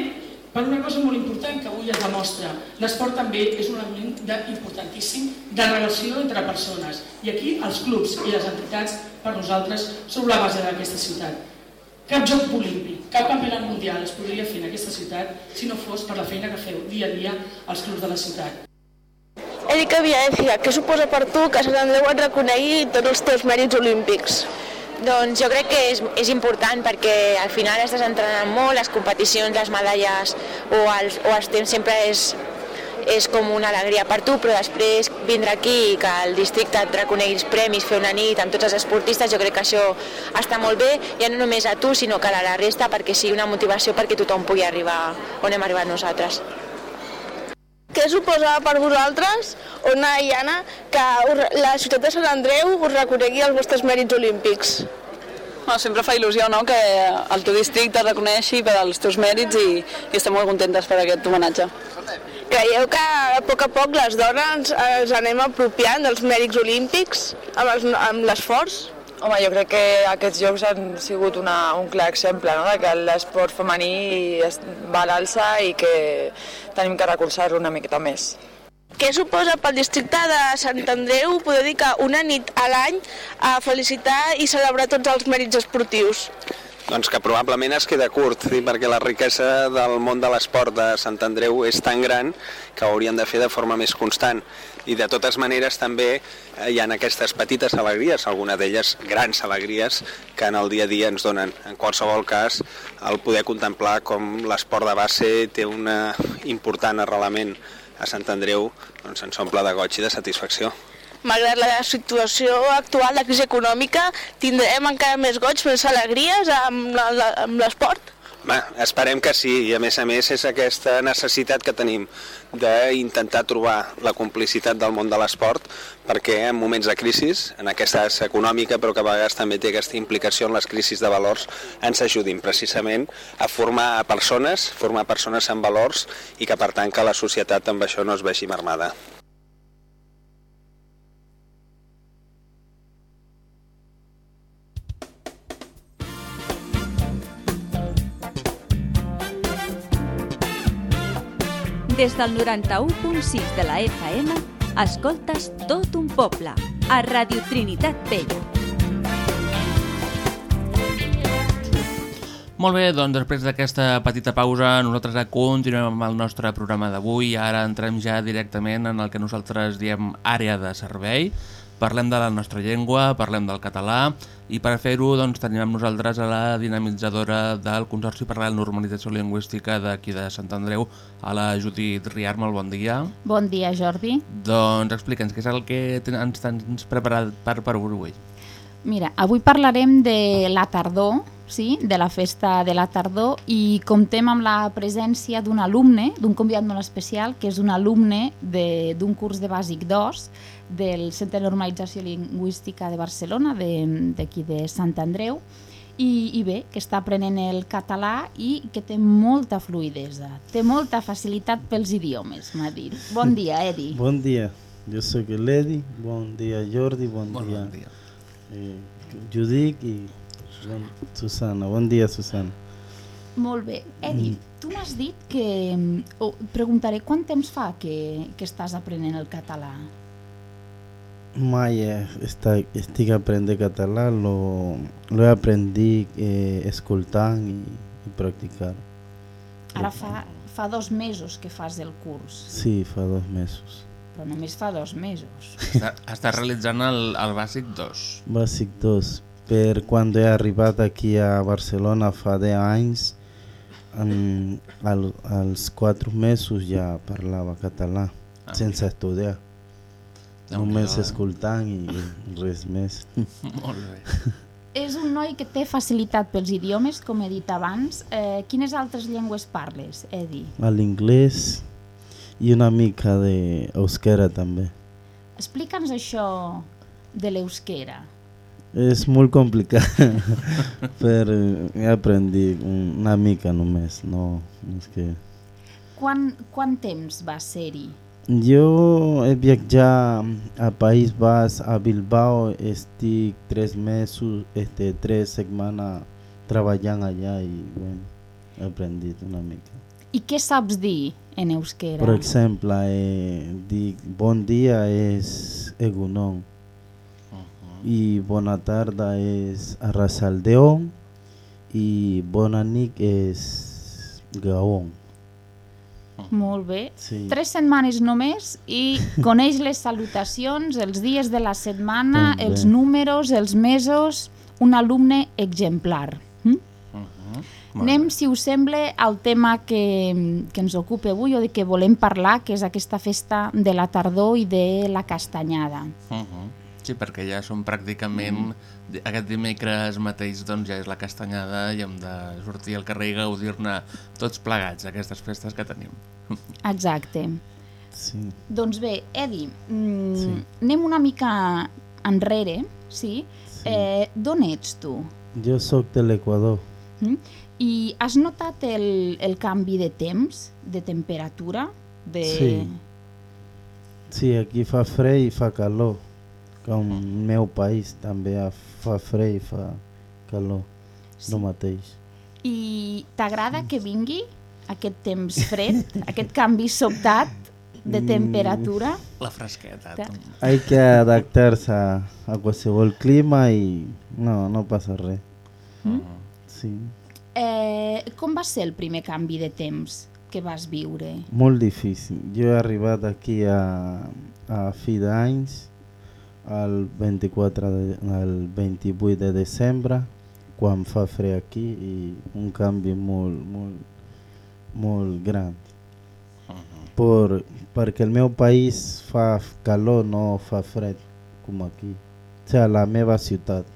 Speaker 12: per una cosa molt important que avui es demostra, l'esport també és un element importantíssim de relació entre persones i aquí els clubs i les entitats per nosaltres són la base d'aquesta ciutat. Cap joc olímpic, cap campionat mundial es podria fer en aquesta ciutat si no fos per la feina que feu dia a dia als clubs de la ciutat.
Speaker 3: Erika Villaecia, què suposa per tu que Sant Andreu et reconegui tots els teus mèrits olímpics?
Speaker 13: Doncs jo crec que és, és important perquè al final estàs entrenant molt, les competicions, les medalles o els, o els temps sempre és, és com una alegria per tu, però després vindre aquí i que el districte et reconegui els premis, fer una nit amb tots els esportistes, jo crec que això està molt bé, ja no només a tu, sinó que a la resta perquè sigui una motivació perquè tothom pugui arribar on hem arribat nosaltres.
Speaker 3: Què suposa per vosaltres, Ona i Anna, que la ciutat de Sant Andreu us reconegui els vostres mèrits olímpics?
Speaker 10: No, sempre fa il·lusió no? que el teu districte reconeixi per als teus mèrits i, i estem molt contentes per aquest homenatge.
Speaker 3: Creieu que a poc a poc les dones ens anem apropiant dels mèrits olímpics amb l'esforç?
Speaker 11: Home, jo crec que aquests jocs han sigut una, un clar exemple no? de que l'esport femení va a l'alça i que tenim que recolzar-lo una miqueta més.
Speaker 3: Què suposa pel districte de Sant Andreu poder dedicar una nit a l'any a felicitar i celebrar tots els mèrits esportius?
Speaker 7: Doncs que probablement es queda curt, sí, perquè la riquesa del món de l'esport de Sant Andreu és tan gran que ho haurien de fer de forma més constant. I de totes maneres també eh, hi ha aquestes petites alegries, alguna d'elles grans alegries, que en el dia a dia ens donen. En qualsevol cas, el poder contemplar com l'esport de base té un important arrelament a Sant Andreu doncs ens omple de goig i de satisfacció.
Speaker 3: Malgrat la situació actual de crisi econòmica, tindrem encara més goig, més alegries amb l'esport?
Speaker 7: Bé, esperem que sí, i a més a més és aquesta necessitat que tenim d'intentar trobar la complicitat del món de l'esport perquè en moments de crisi, en aquesta econòmica però que a vegades també té aquesta implicació en les crisis de valors, ens ajudin precisament a formar persones, formar persones amb valors i que per tant que la societat amb això no es vegi marmada.
Speaker 6: Des del 91.6 de la FM, escoltes tot un poble, a Radio Trinitat Vella.
Speaker 4: Molt bé, doncs després d'aquesta petita pausa nosaltres continuem amb el nostre programa d'avui. Ara entrem ja directament en el que nosaltres diem àrea de servei. Parlem de la nostra llengua, parlem del català i per fer-ho doncs, tenim amb nosaltres a la dinamitzadora del Consorci per la Normalització Lingüística d'aquí de Sant Andreu, a la Judit Riar. Molt bon dia.
Speaker 14: Bon dia, Jordi.
Speaker 4: Doncs explica'ns què és el que ens tens preparat per, per avui.
Speaker 14: Mira, avui parlarem de la tardor, sí? de la festa de la tardor i comptem amb la presència d'un alumne, d'un convidat molt especial, que és un alumne de- d'un curs de bàsic 2 del Centre de Normalització Lingüística de Barcelona, de- d'aquí de, de Sant Andreu, i, i bé, que està aprenent el català i que té molta fluidesa, té molta facilitat pels idiomes, m'ha dit. Bon dia, Edi.
Speaker 15: Bon dia, jo sóc l'Edi, bon dia Jordi, bon,
Speaker 4: Bon
Speaker 15: dia,
Speaker 4: dia.
Speaker 15: Eh, Judit i bon, Susana, bon dia Susana.
Speaker 14: Molt bé. Edi, tu m'has dit que... Oh, preguntaré, quant temps fa que, que estàs aprenent el català?
Speaker 15: Mai està, estic aprenent català, lo, lo he aprendit eh, escoltant i, i practicar.
Speaker 14: Ara fa, fa dos mesos que fas el curs,
Speaker 15: Sí, fa dos mesos.
Speaker 14: però només fa dos mesos.
Speaker 4: Està, està realitzant el, el bàsic 2.
Speaker 15: Bàsic 2. Per quan he arribat aquí a Barcelona fa 10 anys, en, al, als 4 mesos ja parlava català,
Speaker 4: Ah,
Speaker 15: sense estudiar. Només
Speaker 4: eh?
Speaker 15: escoltant i res més.
Speaker 4: Molt bé.
Speaker 14: És un noi que té facilitat pels idiomes, com he dit abans. Eh, quines altres llengües parles, Edi?
Speaker 15: L'inglès i una mica d'euskera també.
Speaker 14: Explica'ns això de l'euskera.
Speaker 15: És molt complicat, però he aprendit una mica només. No, és que...
Speaker 14: Quan, quant temps va ser-hi?
Speaker 15: Jo he viatjat a País Bas, a Bilbao, estic tres mesos, este, tres setmanes treballant allà i bueno, he aprendit una mica.
Speaker 14: I què saps dir en euskera?
Speaker 15: Per exemple, eh, dic bon dia és Egunon i bona tarda és Arrasaldeon i bona nit és Gaon.
Speaker 14: Molt bé.
Speaker 15: Sí.
Speaker 14: Tres setmanes només i coneix les salutacions, els dies de la setmana,
Speaker 15: També.
Speaker 14: els números, els mesos, un alumne exemplar. Mm? Anem, si us sembla, al tema que, que ens ocupa avui o de què volem parlar, que és aquesta festa de la tardor i de la castanyada.
Speaker 4: Uh -huh. Sí, perquè ja som pràcticament... Aquest dimecres mateix doncs, ja és la castanyada i hem de sortir al carrer i gaudir-ne tots plegats, aquestes festes que tenim.
Speaker 14: Exacte.
Speaker 15: Sí.
Speaker 14: Doncs bé, Edi, mm, sí. anem una mica enrere, sí? sí. Eh, D'on ets tu?
Speaker 15: Jo sóc de l'Equador.
Speaker 14: Mm? I has notat el, el canvi de temps, de temperatura, De...
Speaker 15: Sí. Sí, aquí fa fred i fa calor. Com el meu país també fa fred i fa calor. Sí. No mateix.
Speaker 14: I t'agrada que vingui aquest temps fred, aquest canvi sobtat de
Speaker 15: Mm.
Speaker 14: temperatura?
Speaker 4: La fresqueta.
Speaker 14: Ta-
Speaker 15: Hay que adaptarse a, a qualsevol clima i no, no passa res.
Speaker 14: Mm?
Speaker 15: Sí.
Speaker 14: Eh, com va ser el primer canvi de temps que vas viure?
Speaker 15: Molt difícil. Jo he arribat aquí a, a fi d'anys, el 24 de, el 28 de desembre, quan fa fred aquí i un canvi molt, molt, molt gran. Por, perquè el meu país fa calor, no fa fred com aquí. O sigui, la meva ciutat.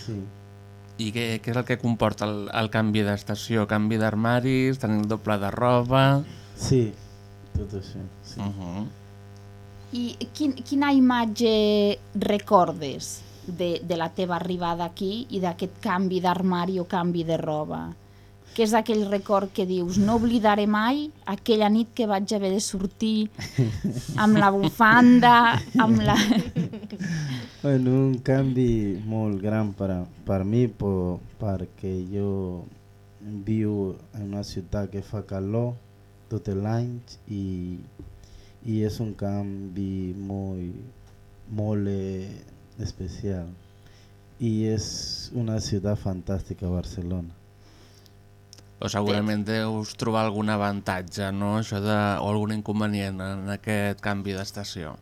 Speaker 15: Sí.
Speaker 4: I què, què és el que comporta el, el canvi d'estació? Canvi d'armaris, tenir el doble de roba...
Speaker 15: Sí, tot això. Sí.
Speaker 4: Uh -huh.
Speaker 14: I quin, quina imatge recordes de, de la teva arribada aquí i d'aquest canvi d'armari o canvi de roba? Que és aquell record que dius, no oblidaré mai aquella nit que vaig haver de sortir amb la bufanda, amb la...
Speaker 15: Bueno, un canvi molt gran per, a, per mi por, perquè jo viu en una ciutat que fa calor tot l'any i, i és un canvi molt, molt eh, especial. I és una ciutat fantàstica, Barcelona.
Speaker 4: O segurament deus trobar algun avantatge, no? Això de, o algun inconvenient en aquest canvi d'estació.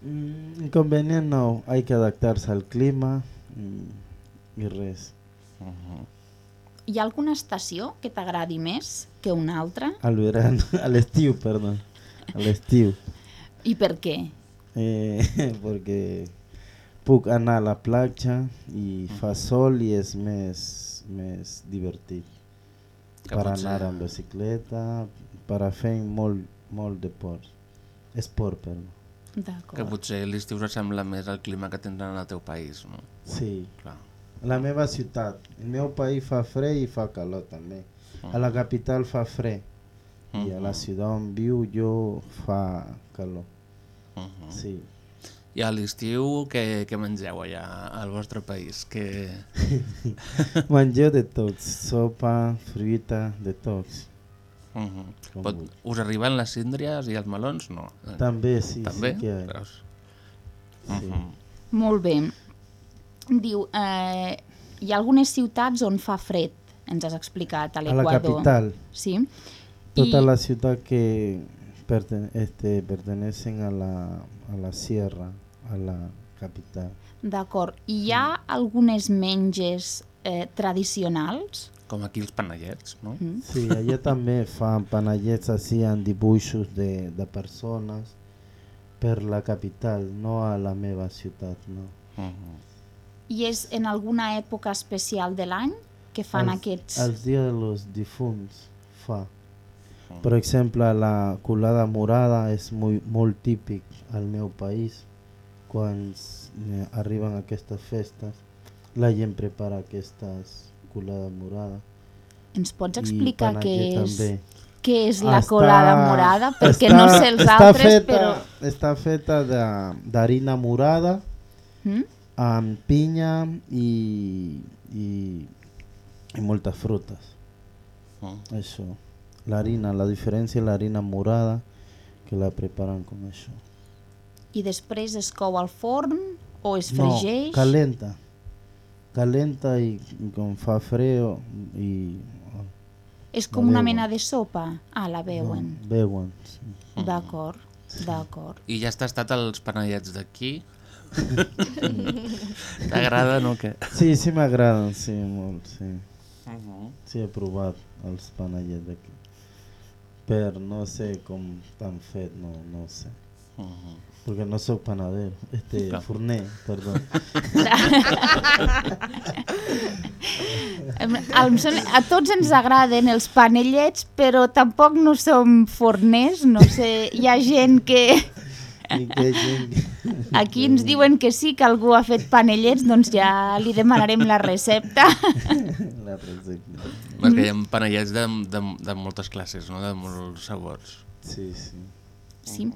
Speaker 15: Mm, inconvenient no, hay que adaptarse al clima mm, i res.
Speaker 4: Uh -huh.
Speaker 14: Hi ha alguna estació que t'agradi més que una altra?
Speaker 15: Al verano, a l'estiu, perdó. A l'estiu.
Speaker 14: I per què?
Speaker 15: Eh, perquè puc anar a la platja i fa sol i és més, més divertit.
Speaker 4: Que
Speaker 15: per
Speaker 4: potser-
Speaker 15: anar amb bicicleta, per a fer molt, molt d'esport. Esport, perdó.
Speaker 4: Que potser l'estiu s'assembla més al clima que tindran al teu país, no?
Speaker 15: Sí.
Speaker 4: Clar.
Speaker 15: La meva ciutat. El meu país fa fred i fa calor també. A la capital fa fred. I a la ciutat on viu jo fa calor.
Speaker 4: Uh -huh.
Speaker 15: Sí.
Speaker 4: I a l'estiu què, què mengeu allà al vostre país? Que...
Speaker 15: Mengeu de tots. Sopa, fruita, de tots.
Speaker 4: Uh -huh. Pot, us arriben les síndries i els melons? No.
Speaker 15: També, sí,
Speaker 4: També?
Speaker 15: sí que? Sí.
Speaker 4: Uh -huh.
Speaker 14: Molt bé. Diu, eh, hi ha algunes ciutats on fa fred, ens has explicat, a
Speaker 15: A la
Speaker 14: l'Equador.
Speaker 15: capital.
Speaker 14: Sí.
Speaker 15: Todas
Speaker 14: I-
Speaker 15: las ciudades que perten- este, pertenecen a la, a la sierra, a la capital.
Speaker 14: D'acord. Hi ha algunes menges eh, tradicionals?
Speaker 4: Com aquí els panellets, no?
Speaker 14: Mm.
Speaker 15: Sí, allá també fan panellets així amb dibuixos de, de persones per la capital, no a la meva ciutat, no.
Speaker 4: Uh -huh.
Speaker 14: I és en alguna època especial de l'any que fan
Speaker 15: Els-
Speaker 14: aquests...
Speaker 15: Els dies de los difunts fa. Per exemple, la colada morada és molt, molt típic al meu país. Quan eh, arriben aquestes festes, la gent prepara aquestes colada morada.
Speaker 14: Ens pots explicar què és,
Speaker 15: també.
Speaker 14: què és la
Speaker 15: Està-
Speaker 14: colada morada? Perquè
Speaker 15: està-
Speaker 14: no sé els
Speaker 15: està
Speaker 14: altres,
Speaker 15: feta,
Speaker 14: però...
Speaker 15: Està feta de- d'harina morada,
Speaker 14: Mm?
Speaker 15: amb pinya i, i, i moltes frutes.
Speaker 4: Mm.
Speaker 15: Això. La harina, la diferència és la harina morada que la preparen com això.
Speaker 14: I després es cou al forn o es
Speaker 15: No,
Speaker 14: fregeix?
Speaker 15: calenta. Calenta i, i com fa fred i...
Speaker 14: És com una mena de sopa? Ah, la beuen.
Speaker 15: No, beuen, sí.
Speaker 14: D'acord, d'acord.
Speaker 4: I ja has tastat els panellets d'aquí? T'agraden o què?
Speaker 15: Sí, sí m'agraden, sí, molt, sí.
Speaker 4: Uh -huh.
Speaker 15: Sí, he provat els panellets d'aquí. Per no sé com estan fet, no, no sé.
Speaker 4: Uh -huh.
Speaker 15: Perquè no soc panadero, este,
Speaker 4: Clar.
Speaker 15: forner, perdó.
Speaker 14: Em- em sembla- A tots ens agraden els panellets, però tampoc no som forners, no sé, hi ha gent que... Aquí ens diuen que sí, que algú ha fet panellets, doncs ja li demanarem la recepta.
Speaker 15: La recepta.
Speaker 4: Perquè hi ha panellets de, de, de moltes classes, no? de molts sabors.
Speaker 15: Sí, sí.
Speaker 14: Sí.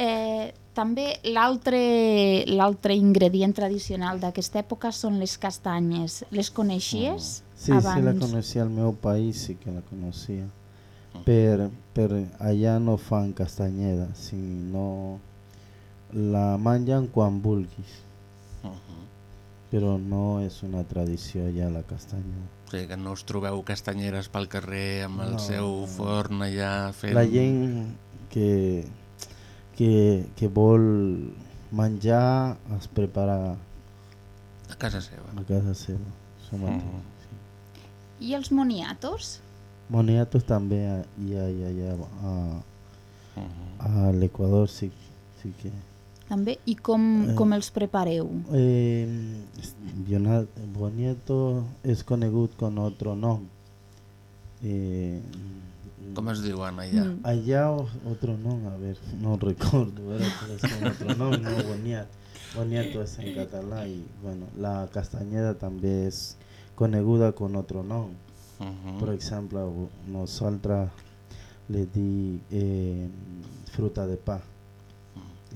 Speaker 14: Eh, també l'altre l'altre ingredient tradicional d'aquesta època són les castanyes. Les coneixies
Speaker 15: Sí,
Speaker 14: abans?
Speaker 15: sí la conocía al meu país, sí que la conocía. Pero, pero allá no fan castañeda, sino la manjan quan vulguis. Però no és una tradició allà la castanya.
Speaker 4: O sigui, que no us trobeu castanyeres pel carrer amb el
Speaker 15: No.
Speaker 4: seu forn allà fent...
Speaker 15: La gent que, que, que vol menjar es prepara
Speaker 4: A casa seva.
Speaker 15: a casa seva. Això mateix.
Speaker 14: I els moniatos?
Speaker 15: Moniatos també hi ha, hi ha, hi ha a, a l'Equador, sí, sí que...
Speaker 14: També. I com,
Speaker 15: Eh.
Speaker 14: com els prepareu?
Speaker 15: Eh, Boniato és conegut con otro nom. Eh,
Speaker 4: Com es diuen allà?
Speaker 14: Mm.
Speaker 15: Otro nom, a ver, no es con otro nom, no Boniato. Boniato es en catalán y bueno, la castañeda també és coneguda con otro nom.
Speaker 4: Mhm.
Speaker 15: Por ejemplo, nosaltres le di eh, fruta de pa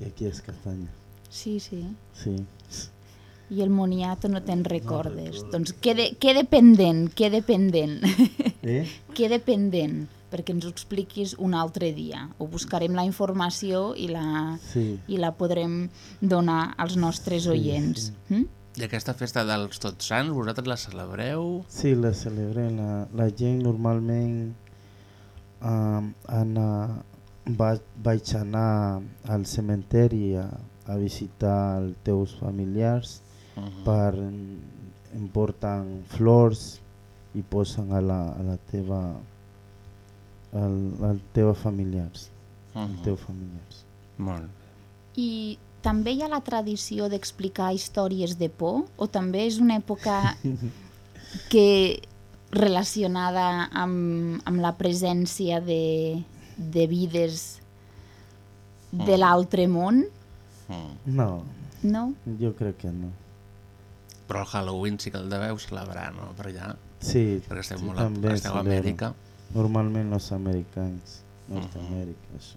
Speaker 15: y aquí es castaña.
Speaker 14: Sí, sí.
Speaker 15: Sí.
Speaker 14: I el moniato no te'n recordes. doncs quede, quede pendent, quede pendent.
Speaker 15: Eh?
Speaker 14: quede pendent perquè ens ho expliquis un altre dia. Ho buscarem la informació i la,
Speaker 15: Sí.
Speaker 14: i la podrem donar als nostres
Speaker 15: Sí,
Speaker 14: oients.
Speaker 15: sí.
Speaker 14: Mm?
Speaker 4: I aquesta festa dels Tots Sants, vosaltres la celebreu?
Speaker 15: Sí, la celebrem. La, la gent normalment um, ana, va, vaig anar al cementeri a, a visitar els teus familiars
Speaker 4: Mhm.
Speaker 15: per em porten flors i posen a la, a la teva al, al teva familiars. Al
Speaker 4: Mhm.
Speaker 15: teu familiars.
Speaker 4: Molt.
Speaker 14: I també hi ha la tradició d'explicar històries de por o també és una època que relacionada amb, amb la presència de, de vides de
Speaker 4: Mm.
Speaker 14: l'altre món?
Speaker 4: Mm.
Speaker 15: No,
Speaker 14: No?
Speaker 15: jo crec que no.
Speaker 4: Però el Halloween sí que el deveu celebrar, no? Per allà.
Speaker 15: Sí,
Speaker 4: Perquè esteu
Speaker 15: sí,
Speaker 4: molt a,
Speaker 15: també
Speaker 4: esteu a. Amèrica.
Speaker 15: Normalment els americans, Nord-Amèrica. això.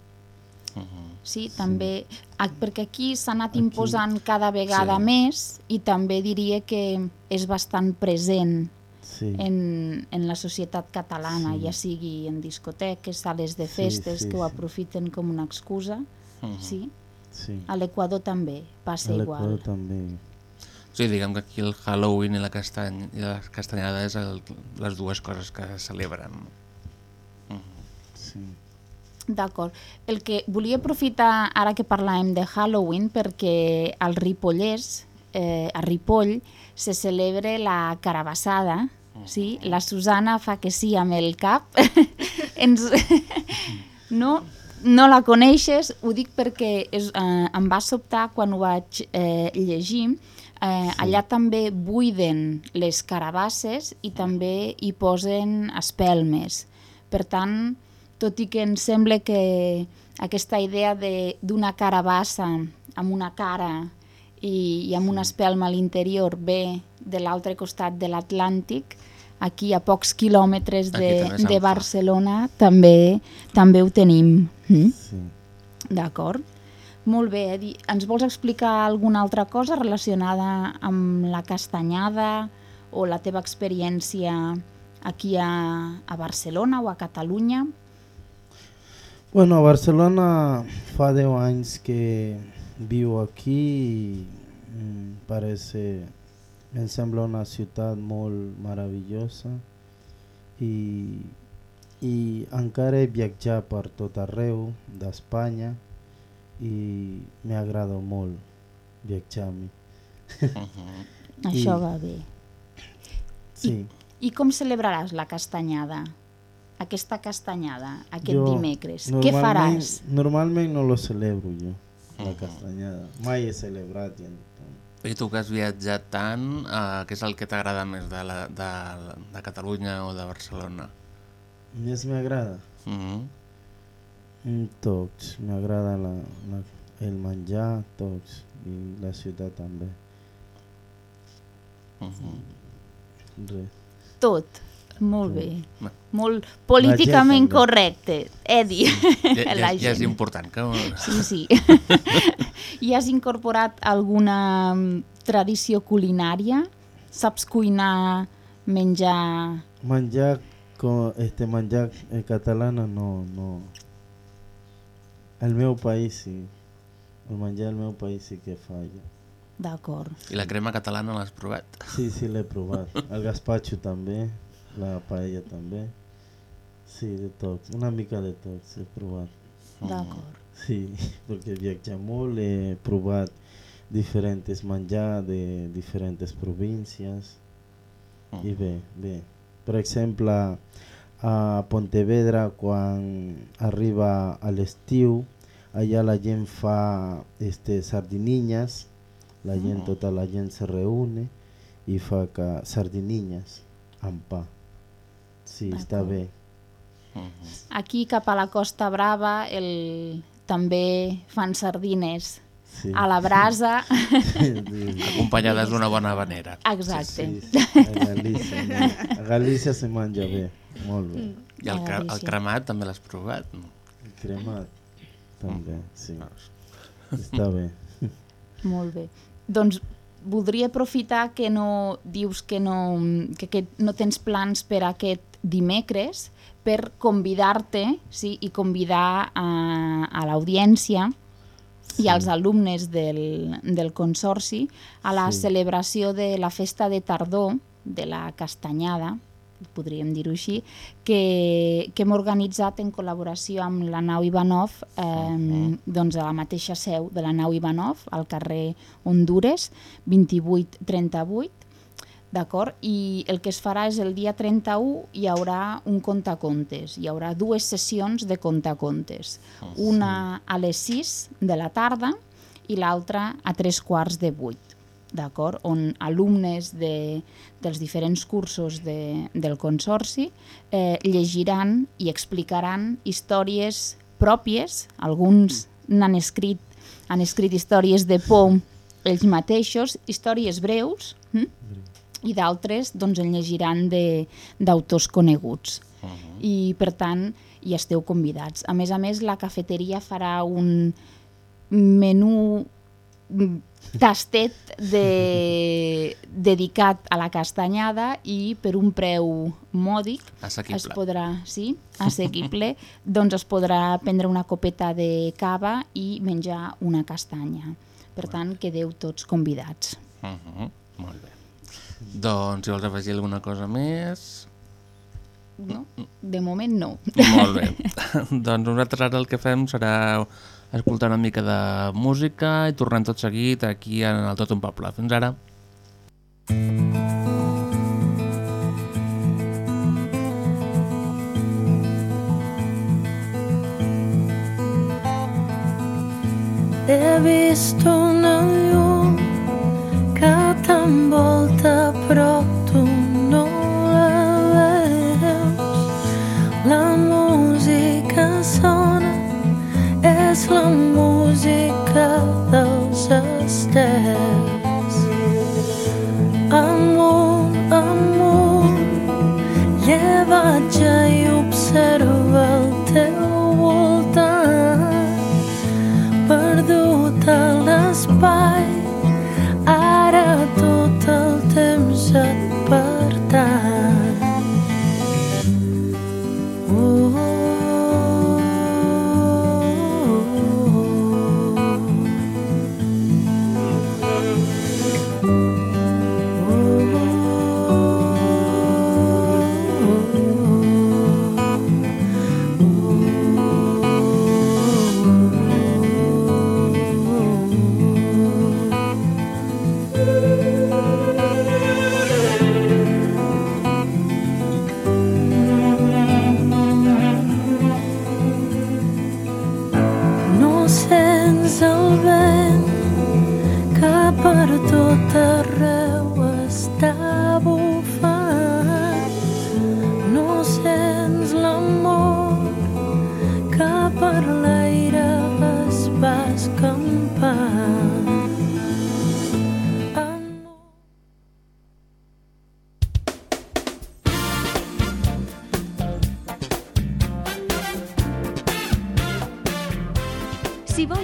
Speaker 4: Mhm.
Speaker 14: Sí, també, a- perquè aquí s'ha anat
Speaker 15: Aquí-
Speaker 14: imposant cada vegada
Speaker 15: Sí.
Speaker 14: més i també diria que és bastant present
Speaker 15: Sí.
Speaker 14: en, en la societat catalana,
Speaker 15: Sí.
Speaker 14: ja sigui en discoteques, sales de
Speaker 15: Sí,
Speaker 14: festes
Speaker 15: sí,
Speaker 14: que ho
Speaker 15: sí.
Speaker 14: aprofiten com una excusa.
Speaker 4: Mhm.
Speaker 14: Sí?
Speaker 15: Sí.
Speaker 14: A l'Equador també passa
Speaker 15: A
Speaker 14: igual.
Speaker 15: l'Equador també.
Speaker 4: Sí, diguem que aquí el Halloween i la, castany, i la castanyada és el, les dues coses que es celebren. Mhm.
Speaker 15: Sí.
Speaker 14: D'acord. El que volia aprofitar ara que parlàvem de Halloween perquè al Ripollès, eh, a Ripoll, se celebra la carabassada, sí? La Susana fa que sí amb el cap. Ens... no, no la coneixes, ho dic perquè és, eh, em va sobtar quan ho vaig eh, llegir. Eh, allà també buiden les carabasses i també hi posen espelmes. Per tant, tot i que em sembla que aquesta idea de- d'una carabassa amb una cara i, i amb una espelma a l'interior ve de l'altre costat de l'Atlàntic, aquí a pocs quilòmetres de, de. Barcelona també també ho tenim. Mm?
Speaker 15: Sí.
Speaker 14: D'acord. Molt bé, Edi. Ens vols explicar alguna altra cosa relacionada amb la castanyada o la teva experiència aquí a, a Barcelona o a Catalunya?
Speaker 15: Bueno, a Barcelona fa 10 anys que viu aquí i mm, parece, em sembla una ciutat molt meravellosa i, i encara he viatjat per tot arreu d'Espanya i m'agrada molt viatjar a mi.
Speaker 14: Això va bé.
Speaker 15: Sí.
Speaker 14: I com celebraràs la castanyada? Aquesta castanyada, aquest
Speaker 15: Jo
Speaker 14: dimecres. Què faràs?
Speaker 15: Normalment no lo celebro jo, la castanyada. Mai he celebrat. Ja.
Speaker 4: I tu que has viatjat tant, eh, què és el que t'agrada més de, la, de, de Catalunya o de Barcelona?
Speaker 15: Més m'agrada.
Speaker 4: Mhm.
Speaker 15: Mm, Tots, m'agrada la, la, el menjar, tots, i la ciutat també. Res.
Speaker 14: Tot. Molt bé.
Speaker 4: Ma-
Speaker 14: Molt políticament correcte. Edi.
Speaker 4: Ja, ja, ja és important que...
Speaker 14: Sí, sí. I has incorporat alguna mm, tradició culinària? Saps cuinar, menjar...
Speaker 15: Menjar, con, este, menjar eh, catalana no, no. El meu país sí. El menjar del meu país sí que falla.
Speaker 14: D'acord.
Speaker 4: I la crema catalana l'has provat?
Speaker 15: Sí, sí, l'he provat. El gazpacho també, la paella també. Sí, de tot. Una mica de tot he provat.
Speaker 14: D'acord.
Speaker 15: Sí, perquè viatjar molt, he provat diferents menjar de diferents províncies. I bé, bé. Per exemple, a Pontevedra, quan arriba a l'estiu, allà la gent fa este, sardininyes, la gent,
Speaker 14: Mm.
Speaker 15: tota la gent se reúne i fa que sardininyes amb pa. Sí, està bé.
Speaker 14: Aquí cap a la Costa Brava el... també fan sardines
Speaker 15: Sí.
Speaker 14: a la brasa.
Speaker 4: Acompanyades d'una bona vanera.
Speaker 14: Exacte.
Speaker 15: Sí, sí, a Galícia, no. a Galícia se menja bé, molt bé.
Speaker 4: I el, cre el cremat també l'has provat?
Speaker 15: El cremat també, sí. Està bé.
Speaker 14: Molt bé. Doncs voldria aprofitar que no dius que no, que aquest, no tens plans per aquest dimecres per convidar-te sí, i convidar a, a l'audiència i als alumnes del, del Consorci a la
Speaker 15: Sí.
Speaker 14: celebració de la festa de tardor de la Castanyada, podríem dir-ho així, que, que hem organitzat en col·laboració amb la nau Ivanov, eh, doncs a la mateixa seu de la nau Ivanov, al carrer Hondures, 2838, d'acord? I el que es farà és el dia 31 hi haurà un contacontes, hi haurà dues sessions de contacontes, una a les 6 de la tarda i l'altra a tres quarts de 8 d'acord? on alumnes de, dels diferents cursos de, del Consorci eh, llegiran i explicaran històries pròpies, alguns n'han escrit, han escrit històries de por ells mateixos, històries breus, hm? I d'altres doncs, en llegiran de- d'autors coneguts. I, per tant, hi esteu convidats. A més a més, la cafeteria farà un menú mm, tastet de, dedicat a la castanyada i per un preu mòdic
Speaker 4: Assequible.
Speaker 14: es podrà, sí, assequible, doncs es podrà prendre una copeta de cava i menjar una castanya. Per tant, quedeu tots convidats.
Speaker 4: Uh -huh. Molt bé. Doncs, si vols afegir alguna cosa més...
Speaker 14: No? De moment no.
Speaker 4: Molt bé. doncs nosaltres ara el que fem serà escoltar una mica de música i tornem tot seguit aquí en el Tot un Poble. Fins ara.
Speaker 16: He vist una llum que t'envolta però tu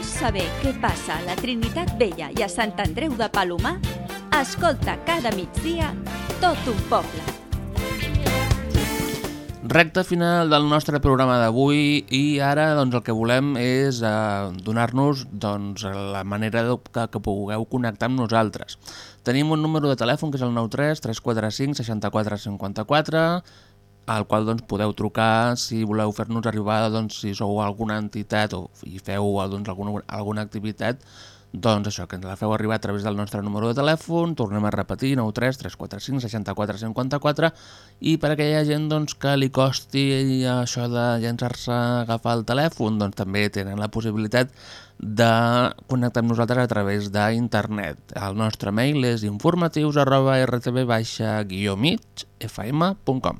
Speaker 6: saber què passa a la Trinitat Vella i a Sant Andreu de Palomar, escolta cada migdia tot un poble.
Speaker 4: Recte final del nostre programa d'avui i ara doncs, el que volem és eh, donar-nos doncs, la manera que, que pugueu connectar amb nosaltres. Tenim un número de telèfon que és el 93 345 64 54 al qual doncs, podeu trucar si voleu fer-nos arribar doncs, si sou alguna entitat o i feu doncs, alguna, alguna activitat doncs això, que ens la feu arribar a través del nostre número de telèfon, tornem a repetir, 93 345 64 54 i per aquella gent doncs, que li costi això de llançar-se a agafar el telèfon, doncs també tenen la possibilitat de connectar amb nosaltres a través d'internet. El nostre mail és informatius arroba rtb-migfm.com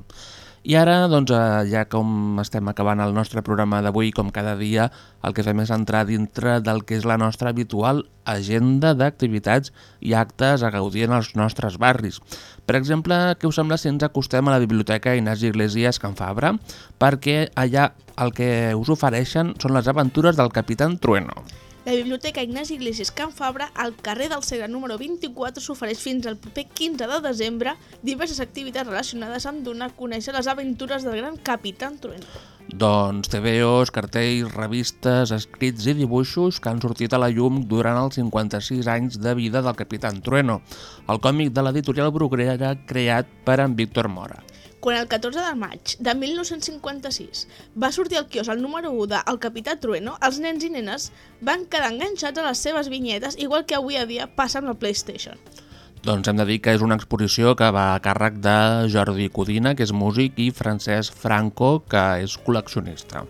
Speaker 4: i ara, doncs, eh, ja com estem acabant el nostre programa d'avui, com cada dia, el que fem és entrar dintre del que és la nostra habitual agenda d'activitats i actes a gaudir en els nostres barris. Per exemple, què us sembla si ens acostem a la Biblioteca Ignasi Iglesias Can Fabra? Perquè allà el que us ofereixen són les aventures del Capitán Trueno.
Speaker 3: La Biblioteca Ignasi Iglesias Can Fabra, al carrer del Segre número 24, s'ofereix fins al proper 15 de desembre diverses activitats relacionades amb donar a conèixer les aventures del gran Capitán Trueno.
Speaker 4: Doncs TVOs, cartells, revistes, escrits i dibuixos que han sortit a la llum durant els 56 anys de vida del Capitán Trueno, el còmic de l'editorial Bruguera creat per en Víctor Mora.
Speaker 3: Quan el 14 de maig de 1956 va sortir al quios el número 1 de El Capità Trueno, els nens i nenes van quedar enganxats a les seves vinyetes, igual que avui a dia passa amb la PlayStation.
Speaker 4: Doncs hem de dir que és una exposició que va a càrrec de Jordi Codina, que és músic, i Francesc Franco, que és col·leccionista.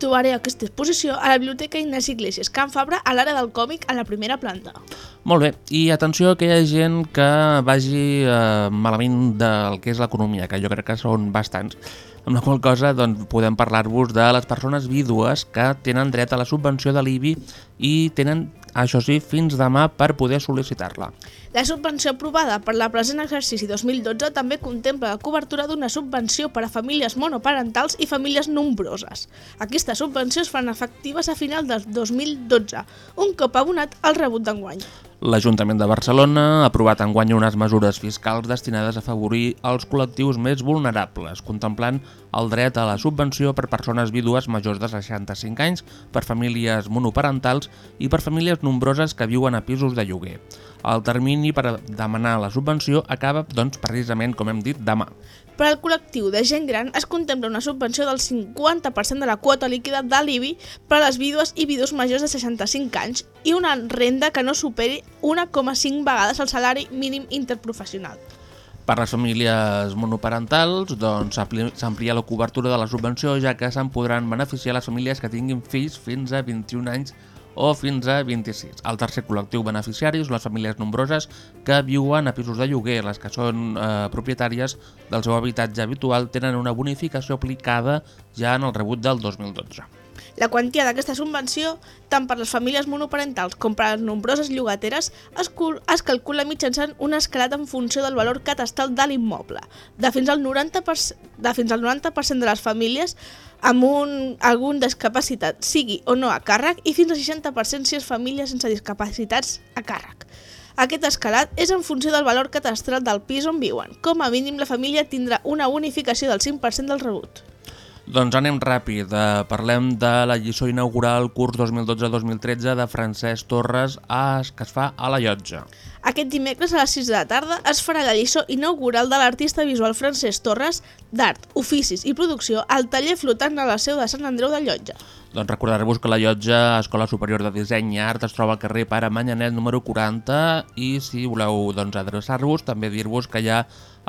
Speaker 3: Trobaré aquesta exposició a la Biblioteca Ignasi Iglesias Can Fabra a l'àrea del còmic a la primera planta.
Speaker 4: Molt bé, i atenció a aquella gent que vagi eh, malament del que és l'economia, que jo crec que són bastants, amb la qual cosa doncs, podem parlar-vos de les persones vídues que tenen dret a la subvenció de l'IBI i tenen, això sí, fins demà per poder sol·licitar-la.
Speaker 3: La subvenció aprovada per la present exercici 2012 també contempla la cobertura d'una subvenció per a famílies monoparentals i famílies nombroses. Aquestes subvencions faran efectives a final del 2012, un cop abonat al rebut d'enguany.
Speaker 4: L'Ajuntament de Barcelona ha aprovat enguany unes mesures fiscals destinades a afavorir els col·lectius més vulnerables, contemplant el dret a la subvenció per persones vídues majors de 65 anys, per famílies monoparentals i per famílies nombroses que viuen a pisos de lloguer. El termini per a demanar la subvenció acaba, doncs, precisament, com hem dit, demà.
Speaker 3: Per al col·lectiu de gent gran es contempla una subvenció del 50% de la quota líquida de l'IBI per a les vídues i vídues majors de 65 anys i una renda que no superi 1,5 vegades el salari mínim interprofessional.
Speaker 4: Per les famílies monoparentals doncs, s'ampli- s'amplia la cobertura de la subvenció ja que se'n podran beneficiar les famílies que tinguin fills fins a 21 anys o fins a 26. El tercer col·lectiu beneficiari són les famílies nombroses que viuen a pisos de lloguer. Les que són eh, propietàries del seu habitatge habitual tenen una bonificació aplicada ja en el rebut del 2012.
Speaker 3: La quantia d'aquesta subvenció, tant per les famílies monoparentals com per les nombroses llogateres, es, es calcula mitjançant un escalat en funció del valor catastral de l'immoble, de fins al 90%, de fins al 90 de les famílies amb un, algun discapacitat, sigui o no a càrrec, i fins al 60% si és família sense discapacitats a càrrec. Aquest escalat és en funció del valor catastral del pis on viuen. Com a mínim, la família tindrà una bonificació del 5% del rebut.
Speaker 4: Doncs anem ràpid. Eh, parlem de la lliçó inaugural curs 2012-2013 de Francesc Torres a, que es fa a la Llotja.
Speaker 3: Aquest dimecres a les 6 de la tarda es farà la lliçó inaugural de l'artista visual Francesc Torres d'Art, Oficis i Producció al taller flotant a la seu de Sant Andreu de Llotja.
Speaker 4: Doncs recordar-vos que la Llotja Escola Superior de Disseny i Art es troba al carrer Pare Manyanet número 40 i si voleu doncs, adreçar-vos també dir-vos que hi ha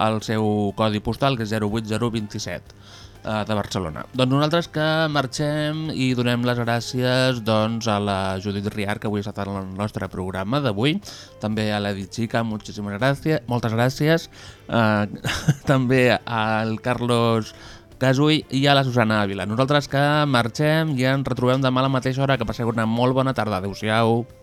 Speaker 4: el seu codi postal que és 08027 eh, de Barcelona. Doncs nosaltres que marxem i donem les gràcies doncs, a la Judit Riar, que avui ha estat en el nostre programa d'avui, també a l'Edith Chica, moltíssimes gràcies, moltes gràcies, eh, també al Carlos Casui i a la Susana Ávila. Nosaltres que marxem i ens retrobem demà a la mateixa hora, que passeu una molt bona tarda. Adéu-siau.